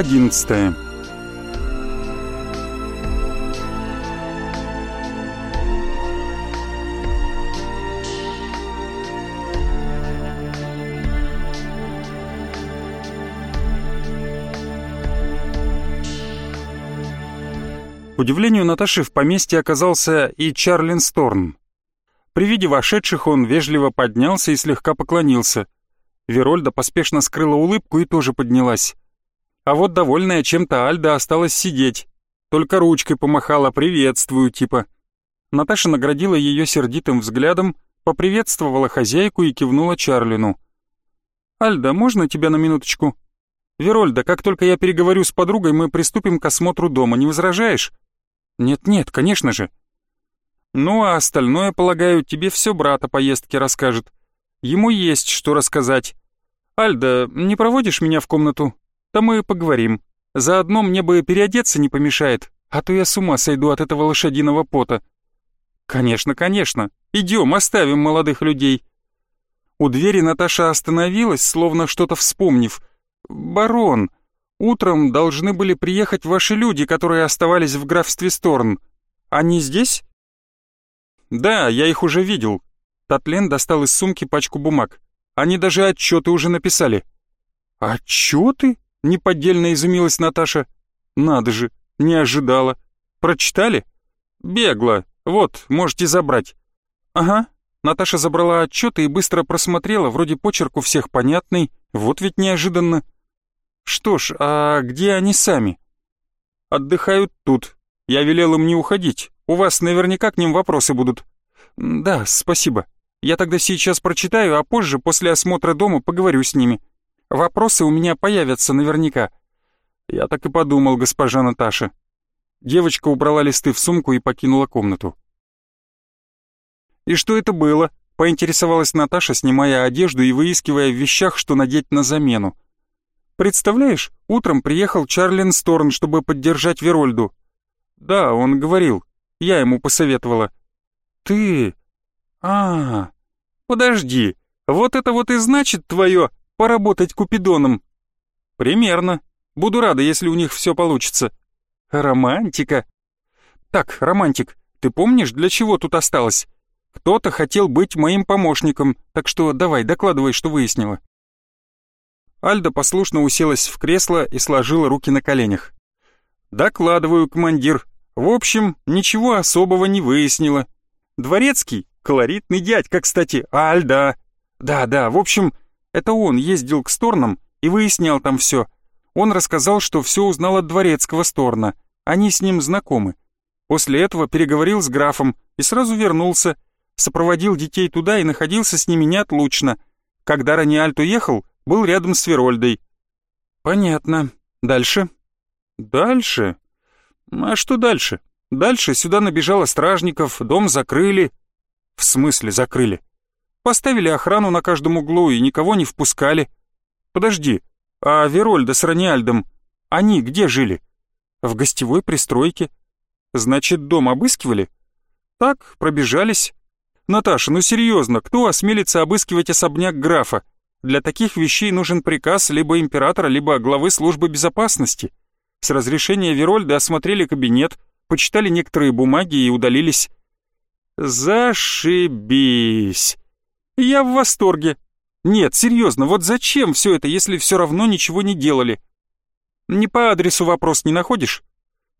Глава одиннадцатая К удивлению Наташи в поместье оказался и Чарлин Сторн. При виде вошедших он вежливо поднялся и слегка поклонился. Верольда поспешно скрыла улыбку и тоже поднялась. А вот довольная чем-то Альда осталась сидеть. Только ручкой помахала «приветствую» типа. Наташа наградила ее сердитым взглядом, поприветствовала хозяйку и кивнула Чарлину. «Альда, можно тебя на минуточку?» «Верольда, как только я переговорю с подругой, мы приступим к осмотру дома, не возражаешь?» «Нет-нет, конечно же». «Ну, а остальное, полагаю, тебе все брат о поездке расскажет. Ему есть что рассказать. Альда, не проводишь меня в комнату? Там мы поговорим. Заодно мне бы переодеться не помешает, а то я с ума сойду от этого лошадиного пота». «Конечно, конечно. Идем, оставим молодых людей». У двери Наташа остановилась, словно что-то вспомнив. «Барон, Утром должны были приехать ваши люди, которые оставались в графстве Сторн. Они здесь? Да, я их уже видел. Татлен достал из сумки пачку бумаг. Они даже отчеты уже написали. Отчеты? Неподдельно изумилась Наташа. Надо же, не ожидала. Прочитали? Бегло. Вот, можете забрать. Ага. Наташа забрала отчеты и быстро просмотрела, вроде почерк у всех понятный. Вот ведь неожиданно. Что ж, а где они сами? Отдыхают тут. Я велел им не уходить. У вас наверняка к ним вопросы будут. Да, спасибо. Я тогда сейчас прочитаю, а позже, после осмотра дома, поговорю с ними. Вопросы у меня появятся наверняка. Я так и подумал, госпожа Наташа. Девочка убрала листы в сумку и покинула комнату. «И что это было?» — поинтересовалась Наташа, снимая одежду и выискивая в вещах, что надеть на замену. Представляешь, утром приехал Чарлин Сторн, чтобы поддержать Верольду. Да, он говорил. Я ему посоветовала. Ты... А, подожди. Вот это вот и значит твое поработать Купидоном. Примерно. Буду рада, если у них все получится. Романтика. Так, романтик, ты помнишь, для чего тут осталось? Кто-то хотел быть моим помощником, так что давай, докладывай, что выяснила. Альда послушно уселась в кресло и сложила руки на коленях. «Докладываю, командир. В общем, ничего особого не выяснила. Дворецкий — колоритный дядька, кстати, Альда. Да-да, в общем, это он ездил к Сторнам и выяснял там все. Он рассказал, что все узнал от дворецкого Сторна. Они с ним знакомы. После этого переговорил с графом и сразу вернулся. Сопроводил детей туда и находился с ними неотлучно. Когда Раниальт уехал, был рядом с Верольдой. Понятно. Дальше? Дальше? А что дальше? Дальше сюда набежало стражников, дом закрыли. В смысле закрыли? Поставили охрану на каждом углу и никого не впускали. Подожди, а Верольда с Раниальдом, они где жили? В гостевой пристройке. Значит, дом обыскивали? Так, пробежались. Наташа, ну серьезно, кто осмелится обыскивать особняк графа? Для таких вещей нужен приказ либо императора, либо главы службы безопасности. С разрешения Верольда осмотрели кабинет, почитали некоторые бумаги и удалились. Зашибись. Я в восторге. Нет, серьезно, вот зачем все это, если все равно ничего не делали? Не по адресу вопрос не находишь?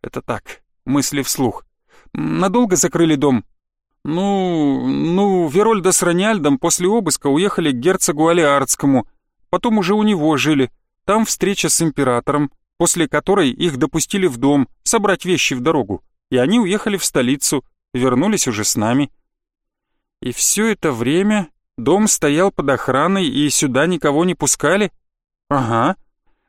Это так, мысли вслух. Надолго закрыли дом? «Ну, ну, Верольда с Раняльдом после обыска уехали к герцогу Алиардскому, потом уже у него жили, там встреча с императором, после которой их допустили в дом, собрать вещи в дорогу, и они уехали в столицу, вернулись уже с нами. И все это время дом стоял под охраной, и сюда никого не пускали? Ага.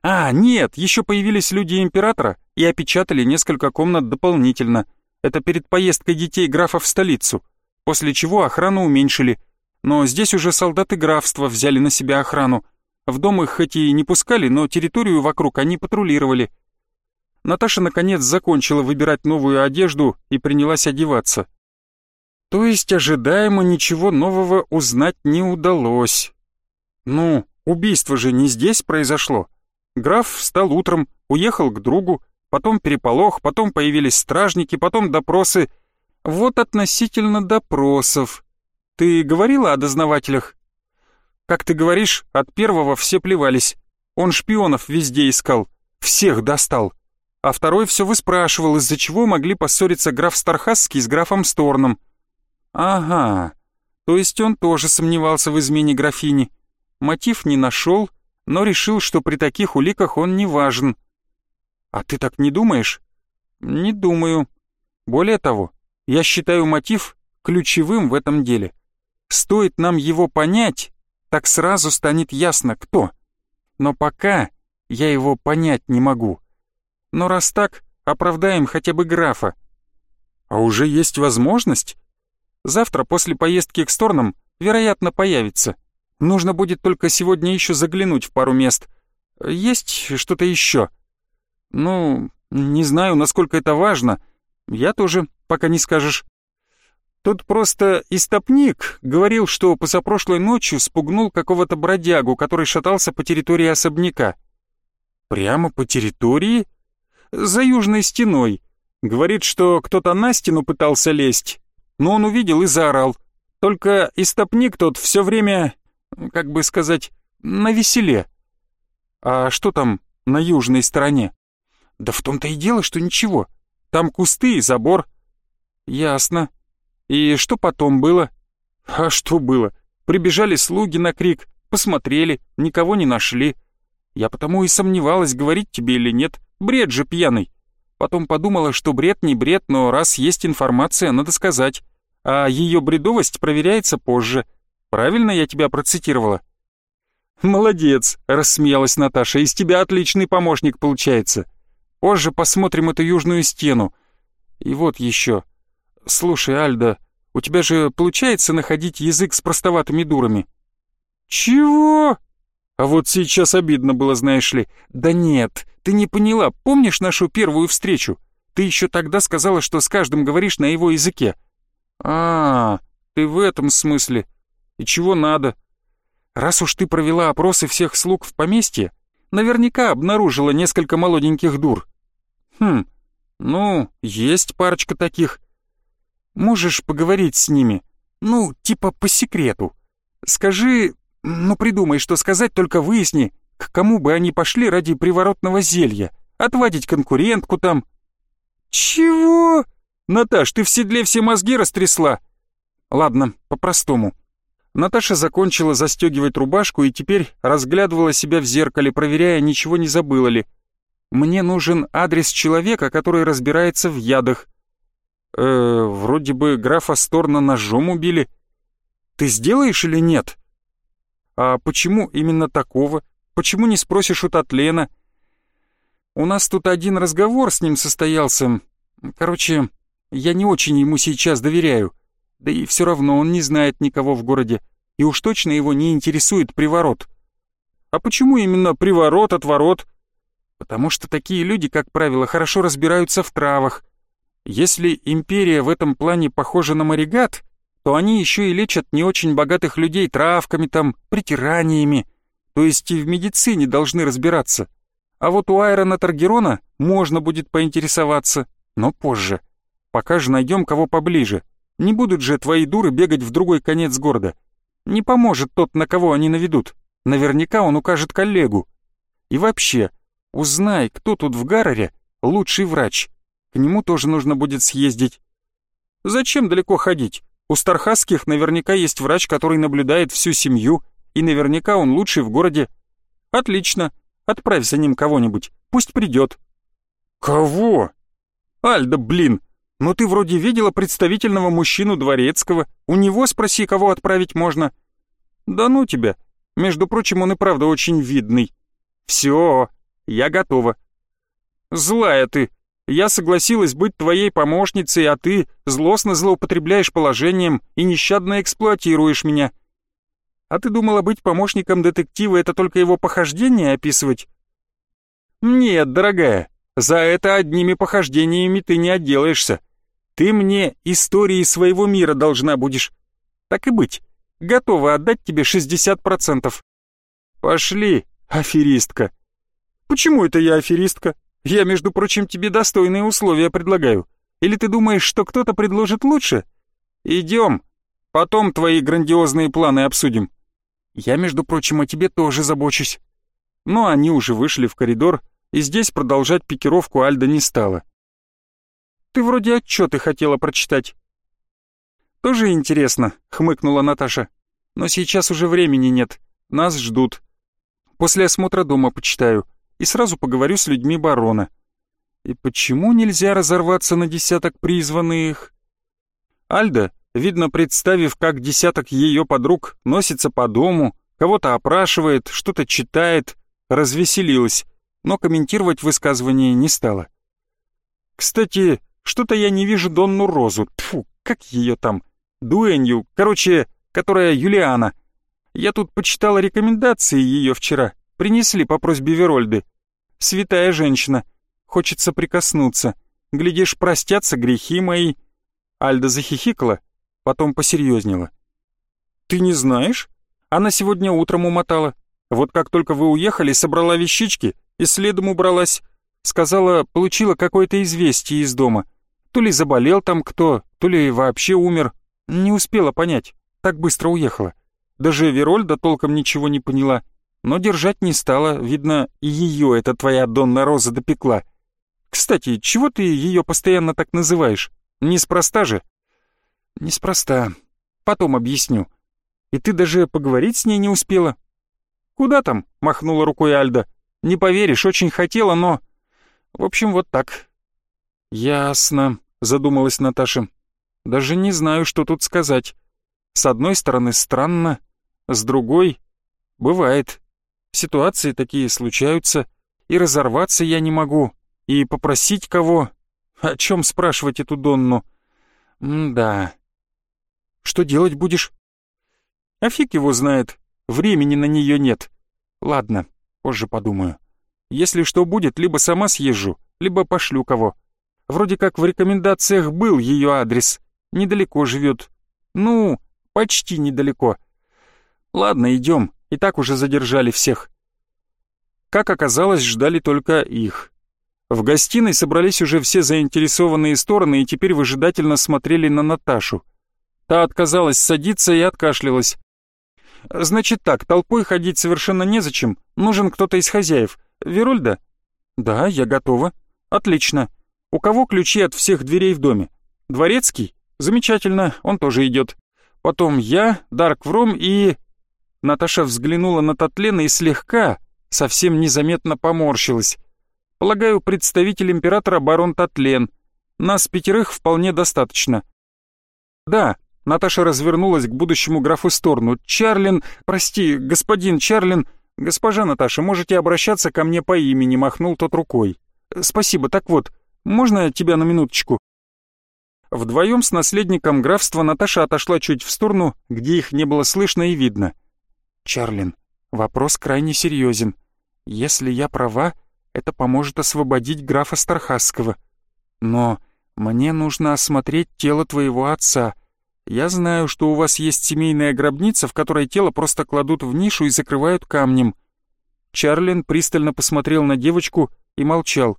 А, нет, еще появились люди императора и опечатали несколько комнат дополнительно — это перед поездкой детей графа в столицу, после чего охрану уменьшили. Но здесь уже солдаты графства взяли на себя охрану. В дом их хоть и не пускали, но территорию вокруг они патрулировали. Наташа наконец закончила выбирать новую одежду и принялась одеваться. То есть ожидаемо ничего нового узнать не удалось. Ну, убийство же не здесь произошло. Граф встал утром, уехал к другу, потом переполох, потом появились стражники, потом допросы. Вот относительно допросов. Ты говорила о дознавателях? Как ты говоришь, от первого все плевались. Он шпионов везде искал, всех достал. А второй все выспрашивал, из-за чего могли поссориться граф Стархасский с графом Сторном. Ага, то есть он тоже сомневался в измене графини. Мотив не нашел, но решил, что при таких уликах он не важен. А ты так не думаешь? Не думаю. Более того, я считаю мотив ключевым в этом деле. Стоит нам его понять, так сразу станет ясно, кто. Но пока я его понять не могу. Но раз так, оправдаем хотя бы графа. А уже есть возможность? Завтра после поездки к Сторнам, вероятно, появится. Нужно будет только сегодня еще заглянуть в пару мест. Есть что-то еще? Ну, не знаю, насколько это важно. Я тоже, пока не скажешь. Тут просто истопник говорил, что позапрошлой ночью спугнул какого-то бродягу, который шатался по территории особняка. Прямо по территории? За южной стеной. Говорит, что кто-то на стену пытался лезть, но он увидел и заорал. Только истопник тот все время как бы сказать, на веселе. А что там на южной стороне? Да в том-то и дело, что ничего. Там кусты и забор. Ясно. И что потом было? А что было? Прибежали слуги на крик, посмотрели, никого не нашли. Я потому и сомневалась, говорить тебе или нет. Бред же пьяный. Потом подумала, что бред не бред, но раз есть информация, надо сказать. А ее бредовость проверяется позже — Правильно я тебя процитировала?» «Молодец», — рассмеялась Наташа, — «из тебя отличный помощник получается. Позже посмотрим эту южную стену. И вот еще. Слушай, Альда, у тебя же получается находить язык с простоватыми дурами?» «Чего?» А вот сейчас обидно было, знаешь ли. «Да нет, ты не поняла. Помнишь нашу первую встречу? Ты еще тогда сказала, что с каждым говоришь на его языке». «А, ты в этом смысле. И чего надо? Раз уж ты провела опросы всех слуг в поместье, наверняка обнаружила несколько молоденьких дур. Хм, ну, есть парочка таких. Можешь поговорить с ними, ну, типа по секрету. Скажи, ну придумай, что сказать, только выясни, к кому бы они пошли ради приворотного зелья. Отвадить конкурентку там. Чего? Наташ, ты в седле все мозги растрясла. Ладно, по-простому. Наташа закончила застегивать рубашку и теперь разглядывала себя в зеркале, проверяя, ничего не забыла ли. «Мне нужен адрес человека, который разбирается в ядах». «Э, вроде бы графа Сторна ножом убили. Ты сделаешь или нет?» «А почему именно такого? Почему не спросишь у Татлена?» «У нас тут один разговор с ним состоялся. Короче, я не очень ему сейчас доверяю». Да и все равно он не знает никого в городе, и уж точно его не интересует приворот. А почему именно приворот, отворот? Потому что такие люди, как правило, хорошо разбираются в травах. Если империя в этом плане похожа на морегат, то они еще и лечат не очень богатых людей травками там, притираниями, то есть и в медицине должны разбираться. А вот у Айрона Таргерона можно будет поинтересоваться, но позже. Пока же найдем кого поближе. Не будут же твои дуры бегать в другой конец города. Не поможет тот, на кого они наведут. Наверняка он укажет коллегу. И вообще, узнай, кто тут в Гаррере лучший врач. К нему тоже нужно будет съездить. Зачем далеко ходить? У Стархасских наверняка есть врач, который наблюдает всю семью, и наверняка он лучший в городе. Отлично, отправь за ним кого-нибудь, пусть придет. Кого? Альда, блин, «Ну ты вроде видела представительного мужчину дворецкого. У него спроси, кого отправить можно». «Да ну тебя. Между прочим, он и правда очень видный». «Все, я готова». «Злая ты. Я согласилась быть твоей помощницей, а ты злостно злоупотребляешь положением и нещадно эксплуатируешь меня». «А ты думала, быть помощником детектива — это только его похождение описывать?» «Нет, дорогая, за это одними похождениями ты не отделаешься. Ты мне истории своего мира должна будешь. Так и быть, готова отдать тебе 60%. Пошли, аферистка. Почему это я аферистка? Я, между прочим, тебе достойные условия предлагаю. Или ты думаешь, что кто-то предложит лучше? Идем. Потом твои грандиозные планы обсудим. Я, между прочим, о тебе тоже забочусь. Но они уже вышли в коридор, и здесь продолжать пикировку Альда не стала. Ты вроде отчеты хотела прочитать. Тоже интересно, хмыкнула Наташа. Но сейчас уже времени нет. Нас ждут. После осмотра дома почитаю и сразу поговорю с людьми барона. И почему нельзя разорваться на десяток призванных? Альда, видно, представив, как десяток ее подруг носится по дому, кого-то опрашивает, что-то читает, развеселилась, но комментировать высказывание не стала. Кстати, что-то я не вижу Донну Розу. Тфу, как ее там? Дуэнью, короче, которая Юлиана. Я тут почитала рекомендации ее вчера. Принесли по просьбе Верольды. Святая женщина. Хочется прикоснуться. Глядишь, простятся грехи мои. Альда захихикала, потом посерьезнела. Ты не знаешь? Она сегодня утром умотала. Вот как только вы уехали, собрала вещички и следом убралась. Сказала, получила какое-то известие из дома. То ли заболел там кто, то ли вообще умер. Не успела понять. Так быстро уехала. Даже Верольда толком ничего не поняла но держать не стала, видно, и ее эта твоя Донна Роза допекла. Кстати, чего ты ее постоянно так называешь? Неспроста же? Неспроста. Потом объясню. И ты даже поговорить с ней не успела? Куда там? Махнула рукой Альда. Не поверишь, очень хотела, но... В общем, вот так. Ясно, задумалась Наташа. Даже не знаю, что тут сказать. С одной стороны, странно, с другой... Бывает. Ситуации такие случаются, и разорваться я не могу, и попросить кого... О чем спрашивать эту Донну? М-да. Что делать будешь? А фиг его знает, времени на нее нет. Ладно, позже подумаю. Если что будет, либо сама съезжу, либо пошлю кого. Вроде как в рекомендациях был ее адрес. Недалеко живет. Ну, почти недалеко. Ладно, идем и так уже задержали всех. Как оказалось, ждали только их. В гостиной собрались уже все заинтересованные стороны и теперь выжидательно смотрели на Наташу. Та отказалась садиться и откашлялась. «Значит так, толпой ходить совершенно незачем. Нужен кто-то из хозяев. Верольда?» «Да, я готова». «Отлично. У кого ключи от всех дверей в доме? Дворецкий? Замечательно, он тоже идет. Потом я, Дарк Вром и... Наташа взглянула на Татлена и слегка, совсем незаметно поморщилась. Полагаю, представитель императора барон Татлен. Нас пятерых вполне достаточно. Да, Наташа развернулась к будущему графу сторону. Чарлин, прости, господин Чарлин, госпожа Наташа, можете обращаться ко мне по имени, махнул тот рукой. Спасибо, так вот, можно тебя на минуточку? Вдвоем с наследником графства Наташа отошла чуть в сторону, где их не было слышно и видно. Чарлин, вопрос крайне серьезен. Если я права, это поможет освободить графа Стархасского. Но мне нужно осмотреть тело твоего отца. Я знаю, что у вас есть семейная гробница, в которой тело просто кладут в нишу и закрывают камнем. Чарлин пристально посмотрел на девочку и молчал.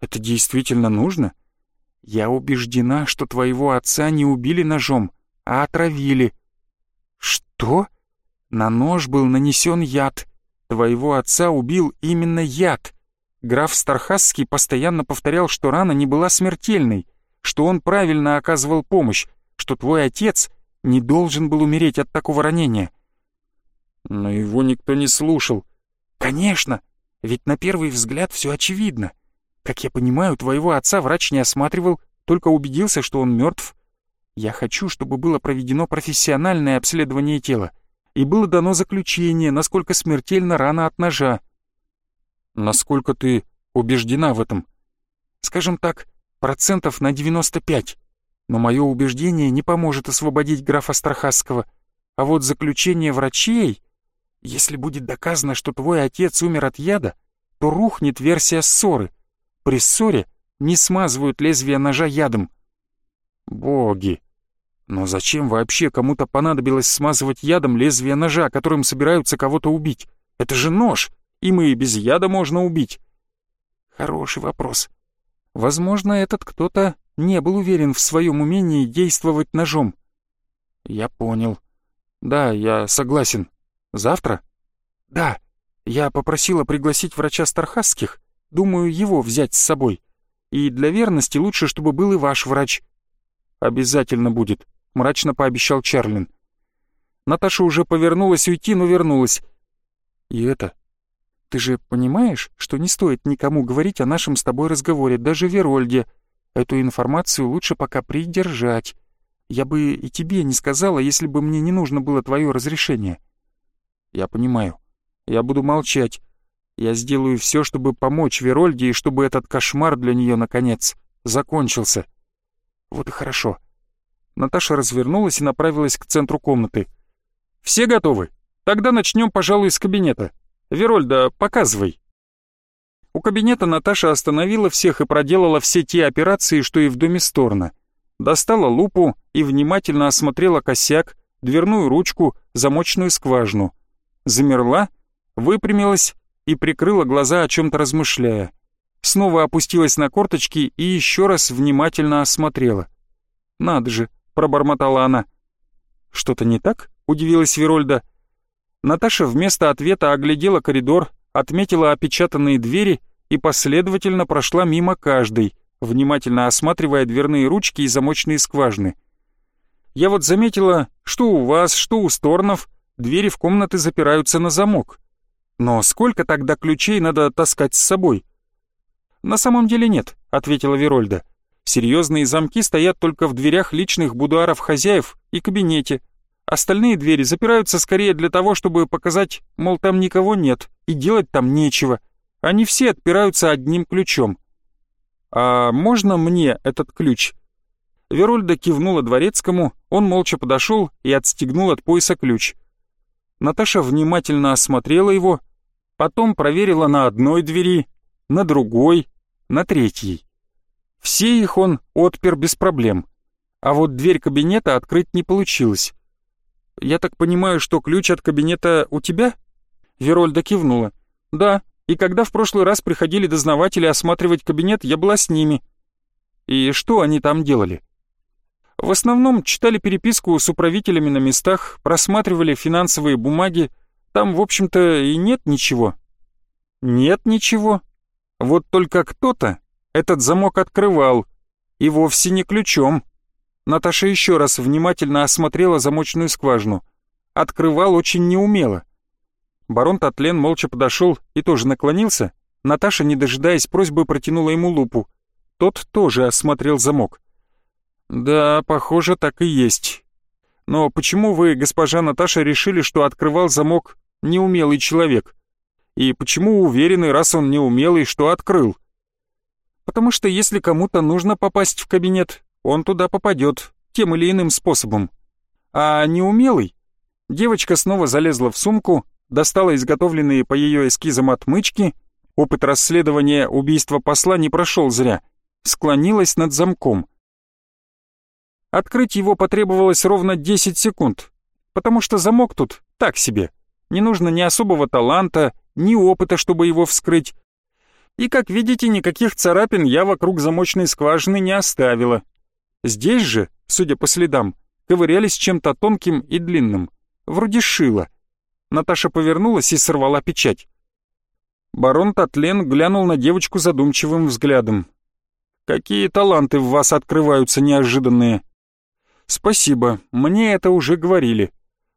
Это действительно нужно? Я убеждена, что твоего отца не убили ножом, а отравили. Что? На нож был нанесен яд. Твоего отца убил именно яд. Граф Стархасский постоянно повторял, что рана не была смертельной, что он правильно оказывал помощь, что твой отец не должен был умереть от такого ранения. Но его никто не слушал. Конечно, ведь на первый взгляд все очевидно. Как я понимаю, твоего отца врач не осматривал, только убедился, что он мертв. Я хочу, чтобы было проведено профессиональное обследование тела и было дано заключение, насколько смертельно рана от ножа. Насколько ты убеждена в этом? Скажем так, процентов на 95. Но мое убеждение не поможет освободить графа Страхасского. А вот заключение врачей... Если будет доказано, что твой отец умер от яда, то рухнет версия ссоры. При ссоре не смазывают лезвие ножа ядом. Боги! Но зачем вообще кому-то понадобилось смазывать ядом лезвие ножа, которым собираются кого-то убить? Это же нож, Им и без яда можно убить. Хороший вопрос. Возможно, этот кто-то не был уверен в своем умении действовать ножом. Я понял. Да, я согласен. Завтра? Да. Я попросила пригласить врача Стархасских. Думаю, его взять с собой. И для верности лучше, чтобы был и ваш врач. Обязательно будет, мрачно пообещал Чарлин. Наташа уже повернулась уйти, но вернулась. И это... Ты же понимаешь, что не стоит никому говорить о нашем с тобой разговоре, даже Верольде. Эту информацию лучше пока придержать. Я бы и тебе не сказала, если бы мне не нужно было твое разрешение. Я понимаю. Я буду молчать. Я сделаю все, чтобы помочь Верольде и чтобы этот кошмар для нее, наконец, закончился. Вот и хорошо. Наташа развернулась и направилась к центру комнаты. «Все готовы? Тогда начнем, пожалуй, с кабинета. Верольда, показывай». У кабинета Наташа остановила всех и проделала все те операции, что и в доме Сторна. Достала лупу и внимательно осмотрела косяк, дверную ручку, замочную скважину. Замерла, выпрямилась и прикрыла глаза, о чем-то размышляя. Снова опустилась на корточки и еще раз внимательно осмотрела. «Надо же», — пробормотала она. «Что-то не так?» — удивилась Верольда. Наташа вместо ответа оглядела коридор, отметила опечатанные двери и последовательно прошла мимо каждой, внимательно осматривая дверные ручки и замочные скважины. «Я вот заметила, что у вас, что у Сторнов, двери в комнаты запираются на замок. Но сколько тогда ключей надо таскать с собой?» «На самом деле нет», — ответила Верольда. «Серьезные замки стоят только в дверях личных будуаров хозяев и кабинете, Остальные двери запираются скорее для того, чтобы показать, мол, там никого нет и делать там нечего. Они все отпираются одним ключом. «А можно мне этот ключ?» Верольда кивнула дворецкому, он молча подошел и отстегнул от пояса ключ. Наташа внимательно осмотрела его, потом проверила на одной двери, на другой, на третьей. Все их он отпер без проблем, а вот дверь кабинета открыть не получилось. «Я так понимаю, что ключ от кабинета у тебя?» Верольда кивнула. «Да, и когда в прошлый раз приходили дознаватели осматривать кабинет, я была с ними». «И что они там делали?» «В основном читали переписку с управителями на местах, просматривали финансовые бумаги. Там, в общем-то, и нет ничего». «Нет ничего. Вот только кто-то этот замок открывал, и вовсе не ключом». Наташа еще раз внимательно осмотрела замочную скважину. Открывал очень неумело. Барон Татлен молча подошел и тоже наклонился. Наташа, не дожидаясь просьбы, протянула ему лупу. Тот тоже осмотрел замок. «Да, похоже, так и есть. Но почему вы, госпожа Наташа, решили, что открывал замок неумелый человек? И почему уверены, раз он неумелый, что открыл?» «Потому что если кому-то нужно попасть в кабинет, он туда попадет тем или иным способом. А неумелый? Девочка снова залезла в сумку, достала изготовленные по ее эскизам отмычки, опыт расследования убийства посла не прошел зря, склонилась над замком. Открыть его потребовалось ровно 10 секунд, потому что замок тут так себе. Не нужно ни особого таланта, ни опыта, чтобы его вскрыть. И, как видите, никаких царапин я вокруг замочной скважины не оставила. Здесь же, судя по следам, ковырялись чем-то тонким и длинным, вроде шила. Наташа повернулась и сорвала печать. Барон Татлен глянул на девочку задумчивым взглядом. «Какие таланты в вас открываются неожиданные!» «Спасибо, мне это уже говорили.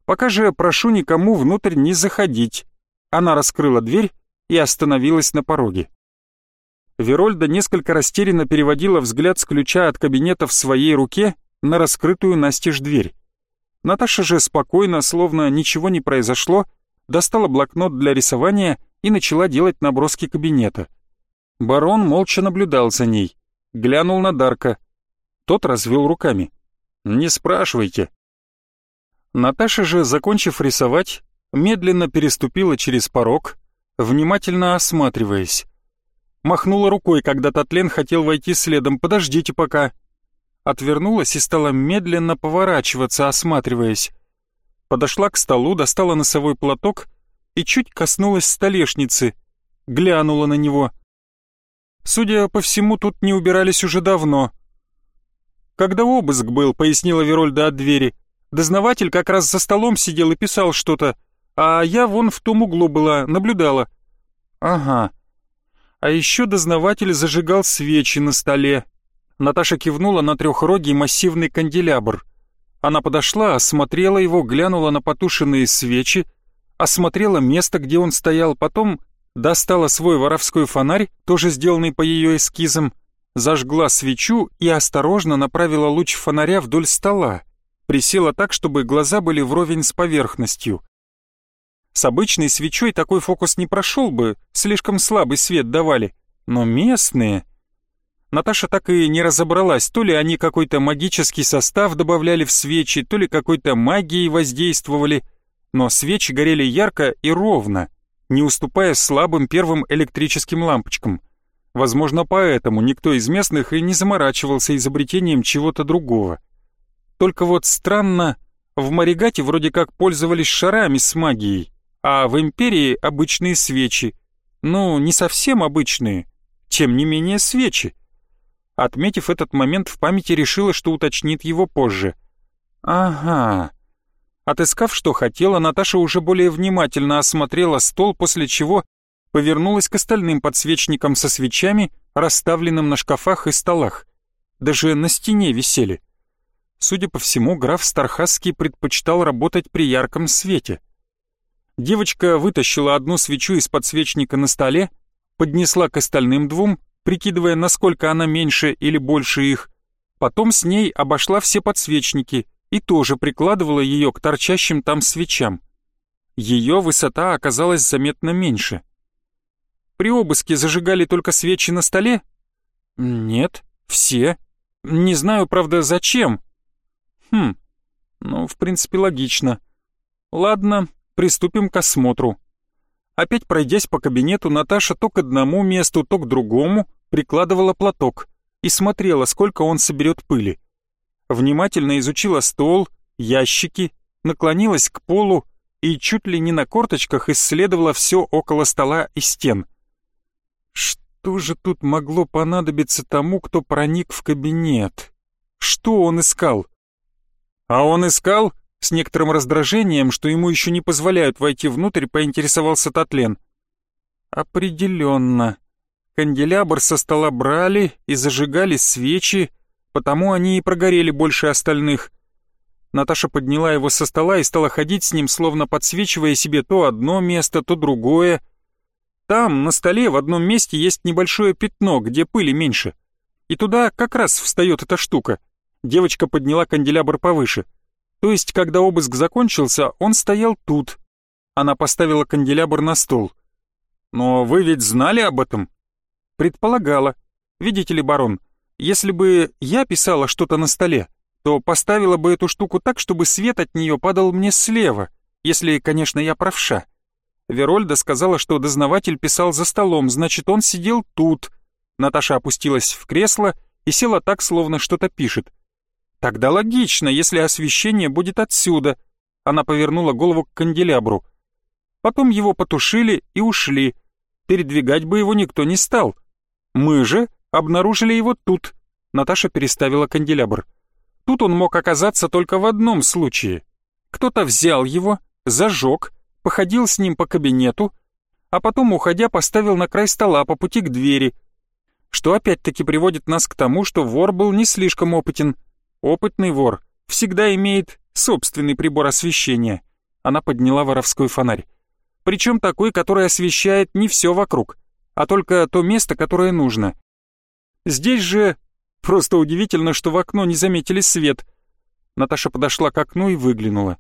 Пока же прошу никому внутрь не заходить». Она раскрыла дверь и остановилась на пороге. Верольда несколько растерянно переводила взгляд с ключа от кабинета в своей руке на раскрытую настежь дверь. Наташа же спокойно, словно ничего не произошло, достала блокнот для рисования и начала делать наброски кабинета. Барон молча наблюдал за ней, глянул на Дарка. Тот развел руками. «Не спрашивайте». Наташа же, закончив рисовать, медленно переступила через порог, внимательно осматриваясь. Махнула рукой, когда Татлен хотел войти следом. «Подождите пока». Отвернулась и стала медленно поворачиваться, осматриваясь. Подошла к столу, достала носовой платок и чуть коснулась столешницы, глянула на него. Судя по всему, тут не убирались уже давно. «Когда обыск был», — пояснила Верольда от двери, «дознаватель как раз за столом сидел и писал что-то, а я вон в том углу была, наблюдала». «Ага. А еще дознаватель зажигал свечи на столе». Наташа кивнула на трехрогий массивный канделябр. Она подошла, осмотрела его, глянула на потушенные свечи, осмотрела место, где он стоял, потом достала свой воровской фонарь, тоже сделанный по ее эскизам, зажгла свечу и осторожно направила луч фонаря вдоль стола, присела так, чтобы глаза были вровень с поверхностью. С обычной свечой такой фокус не прошел бы, слишком слабый свет давали, но местные... Наташа так и не разобралась, то ли они какой-то магический состав добавляли в свечи, то ли какой-то магией воздействовали, но свечи горели ярко и ровно, не уступая слабым первым электрическим лампочкам. Возможно, поэтому никто из местных и не заморачивался изобретением чего-то другого. Только вот странно, в Маригате вроде как пользовались шарами с магией, а в Империи обычные свечи. Ну, не совсем обычные, тем не менее свечи. Отметив этот момент в памяти, решила, что уточнит его позже. «Ага». Отыскав, что хотела, Наташа уже более внимательно осмотрела стол, после чего повернулась к остальным подсвечникам со свечами, расставленным на шкафах и столах. Даже на стене висели. Судя по всему, граф Стархасский предпочитал работать при ярком свете. Девочка вытащила одну свечу из подсвечника на столе, поднесла к остальным двум прикидывая, насколько она меньше или больше их. Потом с ней обошла все подсвечники и тоже прикладывала ее к торчащим там свечам. Ее высота оказалась заметно меньше. При обыске зажигали только свечи на столе? Нет, все. Не знаю, правда, зачем. Хм, ну, в принципе, логично. Ладно, приступим к осмотру. Опять пройдясь по кабинету, Наташа то к одному месту, то к другому прикладывала платок и смотрела, сколько он соберет пыли. Внимательно изучила стол, ящики, наклонилась к полу и чуть ли не на корточках исследовала все около стола и стен. Что же тут могло понадобиться тому, кто проник в кабинет? Что он искал? А он искал, с некоторым раздражением, что ему еще не позволяют войти внутрь, поинтересовался Татлен. Определенно. Канделябр со стола брали и зажигали свечи, потому они и прогорели больше остальных. Наташа подняла его со стола и стала ходить с ним, словно подсвечивая себе то одно место, то другое. Там, на столе, в одном месте есть небольшое пятно, где пыли меньше. И туда как раз встает эта штука. Девочка подняла канделябр повыше. То есть, когда обыск закончился, он стоял тут. Она поставила канделябр на стол. «Но вы ведь знали об этом?» Предполагала. Видите ли, барон, если бы я писала что-то на столе, то поставила бы эту штуку так, чтобы свет от нее падал мне слева, если, конечно, я правша. Верольда сказала, что дознаватель писал за столом, значит, он сидел тут. Наташа опустилась в кресло и села так, словно что-то пишет. Тогда логично, если освещение будет отсюда. Она повернула голову к канделябру. Потом его потушили и ушли. Передвигать бы его никто не стал. Мы же обнаружили его тут. Наташа переставила канделябр. Тут он мог оказаться только в одном случае. Кто-то взял его, зажег, походил с ним по кабинету, а потом, уходя, поставил на край стола по пути к двери, что опять-таки приводит нас к тому, что вор был не слишком опытен. Опытный вор всегда имеет собственный прибор освещения. Она подняла воровской фонарь. Причем такой, который освещает не все вокруг а только то место, которое нужно. Здесь же просто удивительно, что в окно не заметили свет. Наташа подошла к окну и выглянула.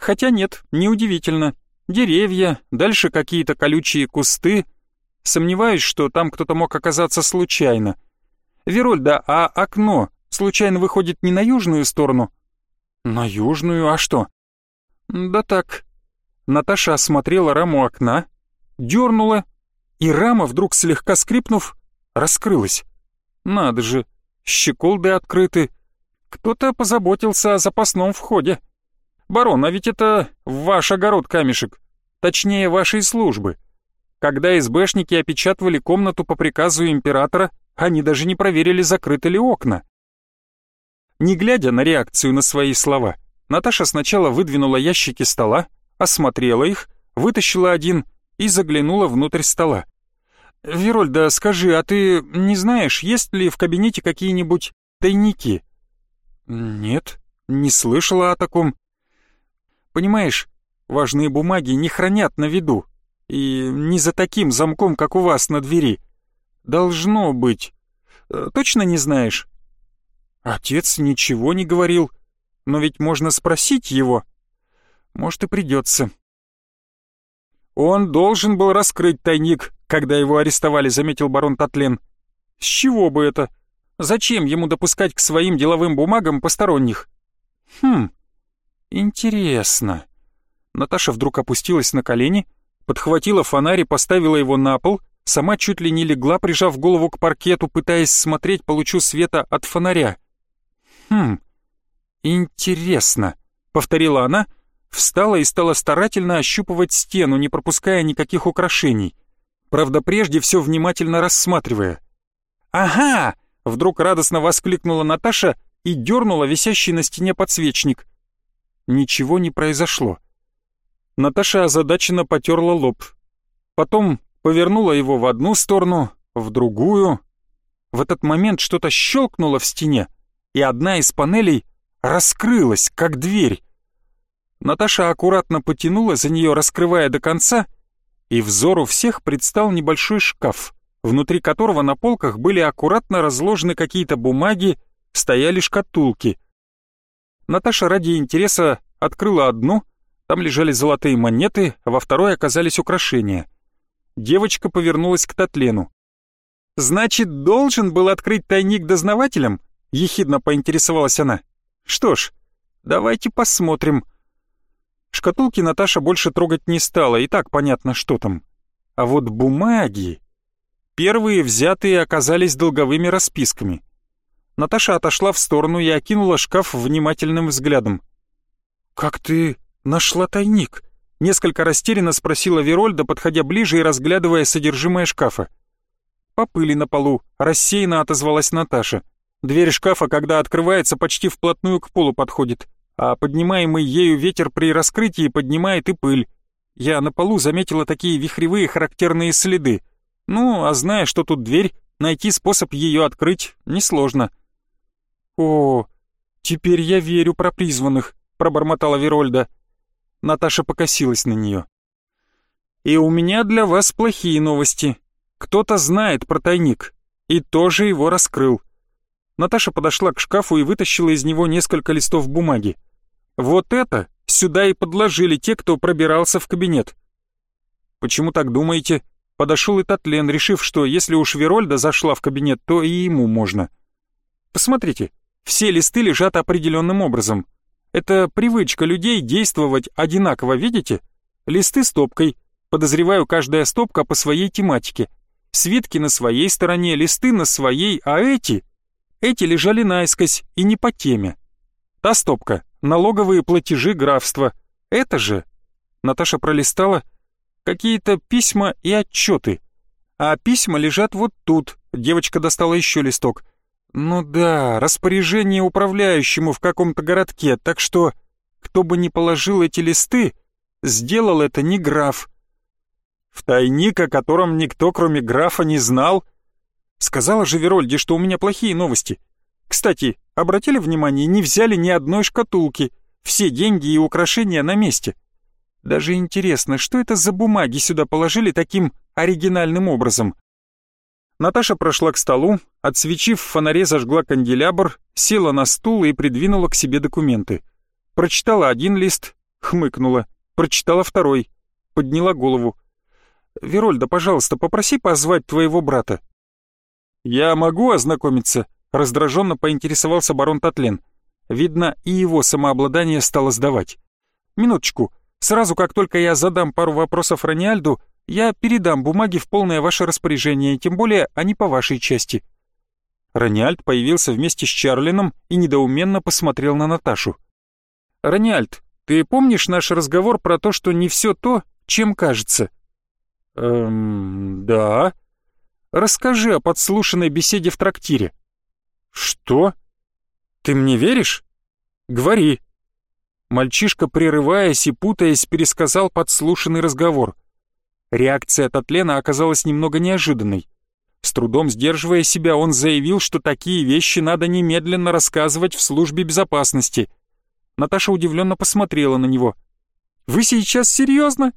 Хотя нет, неудивительно. Деревья, дальше какие-то колючие кусты. Сомневаюсь, что там кто-то мог оказаться случайно. Верольда, а окно случайно выходит не на южную сторону? На южную, а что? Да так. Наташа осмотрела раму окна, дернула и рама, вдруг слегка скрипнув, раскрылась. Надо же, щеколды открыты. Кто-то позаботился о запасном входе. Барон, а ведь это ваш огород камешек. точнее вашей службы. Когда СБшники опечатывали комнату по приказу императора, они даже не проверили, закрыты ли окна. Не глядя на реакцию на свои слова, Наташа сначала выдвинула ящики стола, осмотрела их, вытащила один и заглянула внутрь стола. «Верольда, скажи, а ты не знаешь, есть ли в кабинете какие-нибудь тайники?» «Нет, не слышала о таком». «Понимаешь, важные бумаги не хранят на виду, и не за таким замком, как у вас на двери. Должно быть. Э, точно не знаешь?» «Отец ничего не говорил, но ведь можно спросить его. Может, и придется». «Он должен был раскрыть тайник, когда его арестовали», — заметил барон Татлен. «С чего бы это? Зачем ему допускать к своим деловым бумагам посторонних?» «Хм, интересно». Наташа вдруг опустилась на колени, подхватила фонарь и поставила его на пол, сама чуть ли не легла, прижав голову к паркету, пытаясь смотреть по лучу света от фонаря. «Хм, интересно», — повторила она, — встала и стала старательно ощупывать стену, не пропуская никаких украшений. Правда, прежде все внимательно рассматривая. «Ага!» — вдруг радостно воскликнула Наташа и дернула висящий на стене подсвечник. Ничего не произошло. Наташа озадаченно потерла лоб. Потом повернула его в одну сторону, в другую. В этот момент что-то щелкнуло в стене, и одна из панелей раскрылась, как дверь. Наташа аккуратно потянула за нее, раскрывая до конца, и взору всех предстал небольшой шкаф, внутри которого на полках были аккуратно разложены какие-то бумаги, стояли шкатулки. Наташа ради интереса открыла одну, там лежали золотые монеты, а во второй оказались украшения. Девочка повернулась к Татлену. «Значит, должен был открыть тайник дознавателям?» — ехидно поинтересовалась она. «Что ж, давайте посмотрим». Шкатулки Наташа больше трогать не стала, и так понятно, что там. А вот бумаги... Первые взятые оказались долговыми расписками. Наташа отошла в сторону и окинула шкаф внимательным взглядом. «Как ты нашла тайник?» Несколько растерянно спросила Верольда, подходя ближе и разглядывая содержимое шкафа. По пыли на полу рассеянно отозвалась Наташа. Дверь шкафа, когда открывается, почти вплотную к полу подходит а поднимаемый ею ветер при раскрытии поднимает и пыль. Я на полу заметила такие вихревые характерные следы. Ну, а зная, что тут дверь, найти способ ее открыть несложно. «О, теперь я верю про призванных», — пробормотала Верольда. Наташа покосилась на нее. «И у меня для вас плохие новости. Кто-то знает про тайник и тоже его раскрыл». Наташа подошла к шкафу и вытащила из него несколько листов бумаги. Вот это сюда и подложили те, кто пробирался в кабинет. Почему так думаете? Подошел и Татлен, решив, что если уж Верольда зашла в кабинет, то и ему можно. Посмотрите, все листы лежат определенным образом. Это привычка людей действовать одинаково, видите? Листы стопкой. Подозреваю, каждая стопка по своей тематике. Свитки на своей стороне, листы на своей, а эти... Эти лежали наискось и не по теме. Та стопка налоговые платежи графства. Это же...» Наташа пролистала какие-то письма и отчеты. А письма лежат вот тут. Девочка достала еще листок. Ну да, распоряжение управляющему в каком-то городке, так что кто бы ни положил эти листы, сделал это не граф. В тайник, о котором никто, кроме графа, не знал. Сказала же Верольде, что у меня плохие новости. Кстати, обратили внимание, не взяли ни одной шкатулки. Все деньги и украшения на месте. Даже интересно, что это за бумаги сюда положили таким оригинальным образом? Наташа прошла к столу, отсвечив в фонаре зажгла канделябр, села на стул и придвинула к себе документы. Прочитала один лист, хмыкнула, прочитала второй, подняла голову. «Верольда, пожалуйста, попроси позвать твоего брата». «Я могу ознакомиться?» Раздраженно поинтересовался барон Татлен. Видно, и его самообладание стало сдавать. «Минуточку. Сразу как только я задам пару вопросов Раниальду, я передам бумаги в полное ваше распоряжение, тем более они по вашей части». Раниальд появился вместе с Чарлином и недоуменно посмотрел на Наташу. «Раниальд, ты помнишь наш разговор про то, что не все то, чем кажется?» «Эм, да». «Расскажи о подслушанной беседе в трактире». «Что? Ты мне веришь?» «Говори». Мальчишка, прерываясь и путаясь, пересказал подслушанный разговор. Реакция Татлена оказалась немного неожиданной. С трудом сдерживая себя, он заявил, что такие вещи надо немедленно рассказывать в службе безопасности. Наташа удивленно посмотрела на него. «Вы сейчас серьезно?»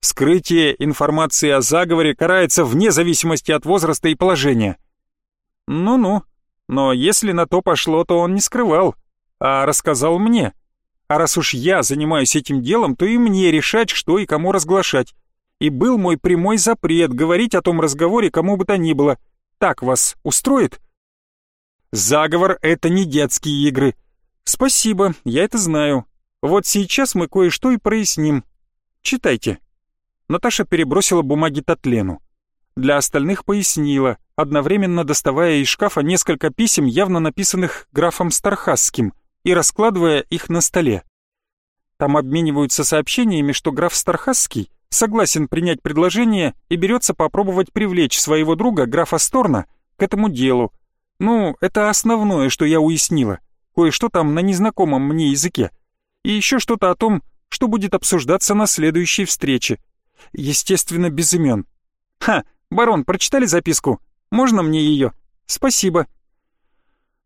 Скрытие информации о заговоре карается вне зависимости от возраста и положения. Ну-ну, но если на то пошло, то он не скрывал, а рассказал мне. А раз уж я занимаюсь этим делом, то и мне решать, что и кому разглашать. И был мой прямой запрет говорить о том разговоре кому бы то ни было. Так вас устроит? Заговор — это не детские игры. Спасибо, я это знаю. Вот сейчас мы кое-что и проясним. Читайте. Наташа перебросила бумаги Татлену. Для остальных пояснила, одновременно доставая из шкафа несколько писем, явно написанных графом Стархасским, и раскладывая их на столе. Там обмениваются сообщениями, что граф Стархасский согласен принять предложение и берется попробовать привлечь своего друга, графа Сторна, к этому делу. Ну, это основное, что я уяснила. Кое-что там на незнакомом мне языке. И еще что-то о том, что будет обсуждаться на следующей встрече. Естественно, без имен. «Ха, барон, прочитали записку? Можно мне ее? Спасибо».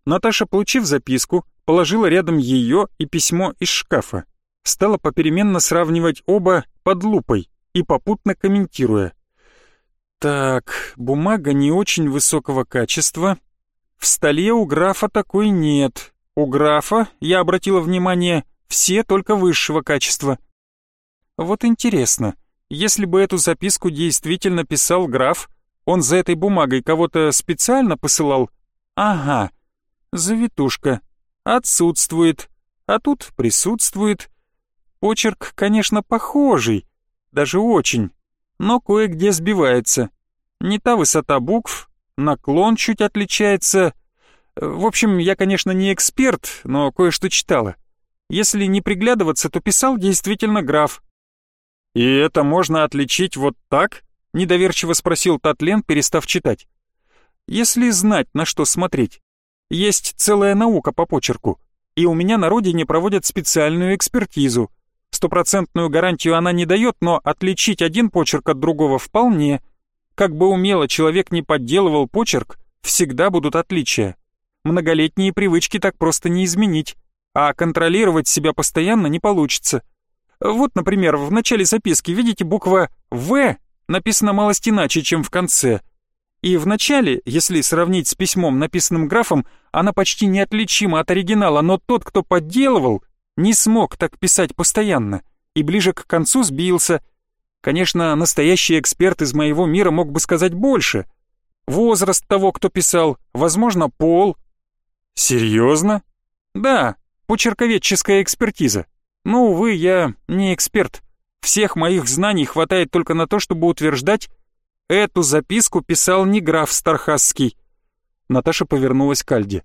Наташа, получив записку, положила рядом ее и письмо из шкафа. Стала попеременно сравнивать оба под лупой и попутно комментируя. «Так, бумага не очень высокого качества. В столе у графа такой нет. У графа, я обратила внимание, все только высшего качества. Вот интересно, если бы эту записку действительно писал граф, он за этой бумагой кого-то специально посылал? Ага, завитушка. Отсутствует, а тут присутствует. Почерк, конечно, похожий, даже очень, но кое-где сбивается. Не та высота букв, наклон чуть отличается. В общем, я, конечно, не эксперт, но кое-что читала. Если не приглядываться, то писал действительно граф, «И это можно отличить вот так?» — недоверчиво спросил Татлен, перестав читать. «Если знать, на что смотреть. Есть целая наука по почерку, и у меня на родине проводят специальную экспертизу. Стопроцентную гарантию она не дает, но отличить один почерк от другого вполне. Как бы умело человек не подделывал почерк, всегда будут отличия. Многолетние привычки так просто не изменить, а контролировать себя постоянно не получится». Вот, например, в начале записки видите буква «В» написана малость иначе, чем в конце. И в начале, если сравнить с письмом, написанным графом, она почти неотличима от оригинала, но тот, кто подделывал, не смог так писать постоянно и ближе к концу сбился. Конечно, настоящий эксперт из моего мира мог бы сказать больше. Возраст того, кто писал, возможно, пол. Серьезно? Да, почерковедческая экспертиза. Но, увы, я не эксперт. Всех моих знаний хватает только на то, чтобы утверждать, эту записку писал не граф Стархасский. Наташа повернулась к Альде.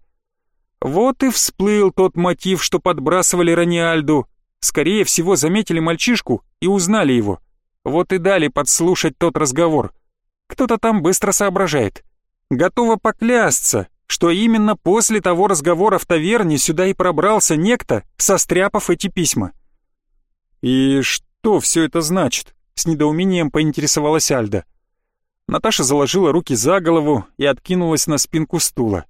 Вот и всплыл тот мотив, что подбрасывали Раниальду. Скорее всего, заметили мальчишку и узнали его. Вот и дали подслушать тот разговор. Кто-то там быстро соображает. Готова поклясться, что именно после того разговора в таверне сюда и пробрался некто, состряпав эти письма. «И что все это значит?» — с недоумением поинтересовалась Альда. Наташа заложила руки за голову и откинулась на спинку стула.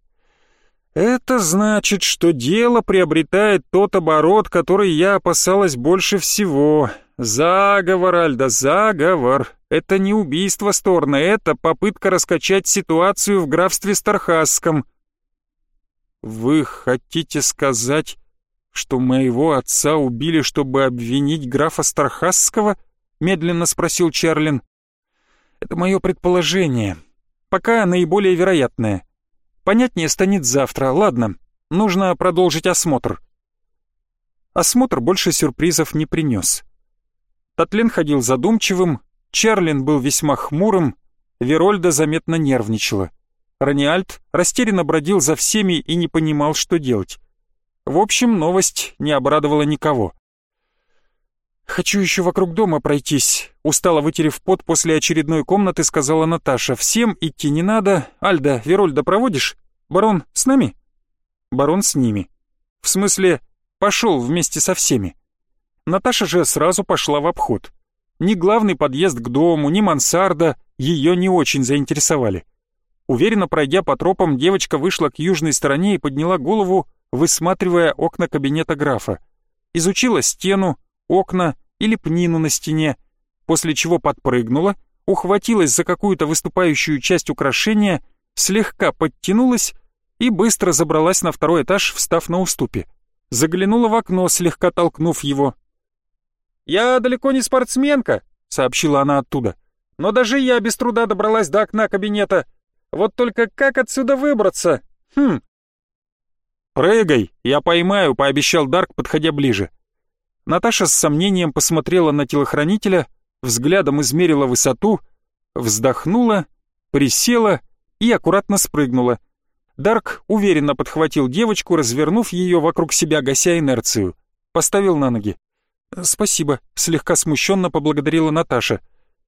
«Это значит, что дело приобретает тот оборот, который я опасалась больше всего. Заговор, Альда, заговор. Это не убийство Сторна, это попытка раскачать ситуацию в графстве Стархасском. Вы хотите сказать, что моего отца убили, чтобы обвинить графа Стархасского? Медленно спросил Чарлин. Это мое предположение. Пока наиболее вероятное. Понятнее станет завтра. Ладно, нужно продолжить осмотр. Осмотр больше сюрпризов не принес. Татлен ходил задумчивым, Чарлин был весьма хмурым, Верольда заметно нервничала. Раниальд растерянно бродил за всеми и не понимал, что делать. В общем, новость не обрадовала никого. «Хочу еще вокруг дома пройтись», — устало вытерев пот после очередной комнаты, сказала Наташа. «Всем идти не надо. Альда, Верольда проводишь? Барон с нами?» «Барон с ними. В смысле, пошел вместе со всеми». Наташа же сразу пошла в обход. Ни главный подъезд к дому, ни мансарда ее не очень заинтересовали. Уверенно пройдя по тропам, девочка вышла к южной стороне и подняла голову, высматривая окна кабинета графа. Изучила стену, окна и лепнину на стене, после чего подпрыгнула, ухватилась за какую-то выступающую часть украшения, слегка подтянулась и быстро забралась на второй этаж, встав на уступе. Заглянула в окно, слегка толкнув его, «Я далеко не спортсменка», — сообщила она оттуда. «Но даже я без труда добралась до окна кабинета. Вот только как отсюда выбраться? Хм». «Прыгай, я поймаю», — пообещал Дарк, подходя ближе. Наташа с сомнением посмотрела на телохранителя, взглядом измерила высоту, вздохнула, присела и аккуратно спрыгнула. Дарк уверенно подхватил девочку, развернув ее вокруг себя, гася инерцию. Поставил на ноги. «Спасибо», — слегка смущенно поблагодарила Наташа.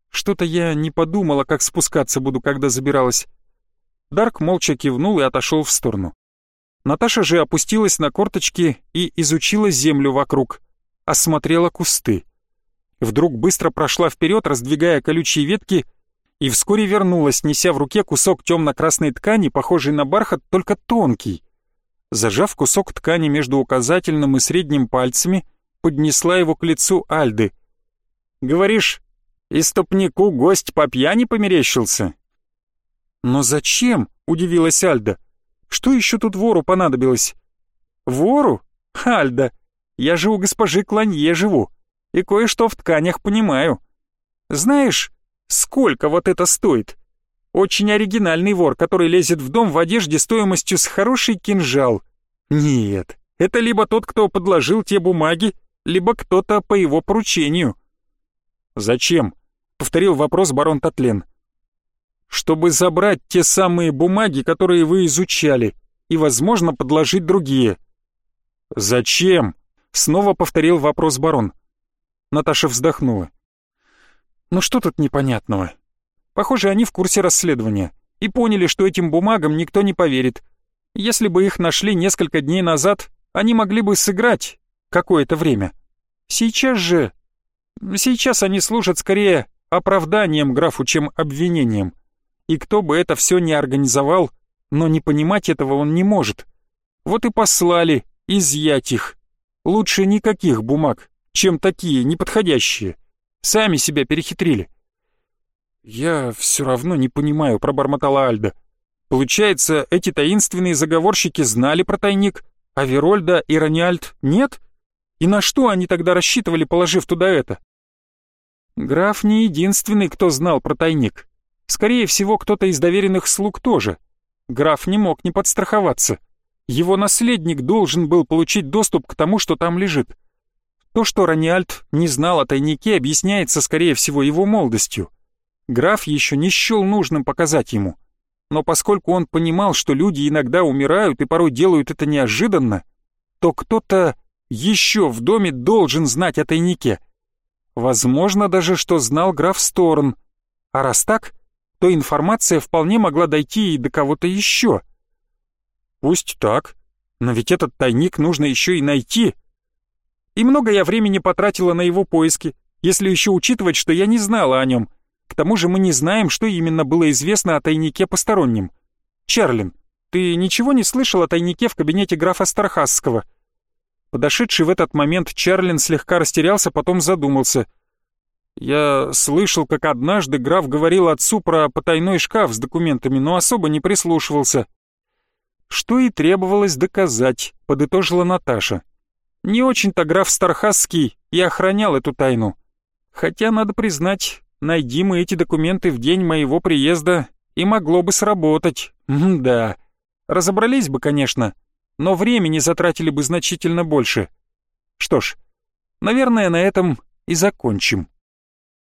«Что-то я не подумала, как спускаться буду, когда забиралась». Дарк молча кивнул и отошел в сторону. Наташа же опустилась на корточки и изучила землю вокруг, осмотрела кусты. Вдруг быстро прошла вперед, раздвигая колючие ветки, и вскоре вернулась, неся в руке кусок темно-красной ткани, похожий на бархат, только тонкий. Зажав кусок ткани между указательным и средним пальцами, поднесла его к лицу Альды. «Говоришь, истопнику гость по пьяни померещился?» «Но зачем?» — удивилась Альда. «Что еще тут вору понадобилось?» «Вору? Альда, я же у госпожи Кланье живу, и кое-что в тканях понимаю. Знаешь, сколько вот это стоит?» Очень оригинальный вор, который лезет в дом в одежде стоимостью с хороший кинжал. Нет, это либо тот, кто подложил те бумаги, либо кто-то по его поручению. «Зачем?» — повторил вопрос барон Татлен. «Чтобы забрать те самые бумаги, которые вы изучали, и, возможно, подложить другие». «Зачем?» — снова повторил вопрос барон. Наташа вздохнула. «Ну что тут непонятного? Похоже, они в курсе расследования и поняли, что этим бумагам никто не поверит. Если бы их нашли несколько дней назад, они могли бы сыграть, какое-то время. Сейчас же... Сейчас они служат скорее оправданием графу, чем обвинением. И кто бы это все не организовал, но не понимать этого он не может. Вот и послали изъять их. Лучше никаких бумаг, чем такие неподходящие. Сами себя перехитрили. «Я все равно не понимаю», — пробормотала Альда. «Получается, эти таинственные заговорщики знали про тайник, а Верольда и Раниальд нет?» И на что они тогда рассчитывали, положив туда это? Граф не единственный, кто знал про тайник. Скорее всего, кто-то из доверенных слуг тоже. Граф не мог не подстраховаться. Его наследник должен был получить доступ к тому, что там лежит. То, что Раниальд не знал о тайнике, объясняется, скорее всего, его молодостью. Граф еще не счел нужным показать ему. Но поскольку он понимал, что люди иногда умирают и порой делают это неожиданно, то кто-то еще в доме должен знать о тайнике. Возможно даже, что знал граф Сторн. А раз так, то информация вполне могла дойти и до кого-то еще. Пусть так, но ведь этот тайник нужно еще и найти. И много я времени потратила на его поиски, если еще учитывать, что я не знала о нем. К тому же мы не знаем, что именно было известно о тайнике посторонним. Чарлин, ты ничего не слышал о тайнике в кабинете графа Стархасского? — Подошедший в этот момент Чарлин слегка растерялся, потом задумался. «Я слышал, как однажды граф говорил отцу про потайной шкаф с документами, но особо не прислушивался». «Что и требовалось доказать», — подытожила Наташа. «Не очень-то граф Стархасский и охранял эту тайну. Хотя, надо признать, найди мы эти документы в день моего приезда, и могло бы сработать. Да. Разобрались бы, конечно, но времени затратили бы значительно больше. Что ж, наверное, на этом и закончим.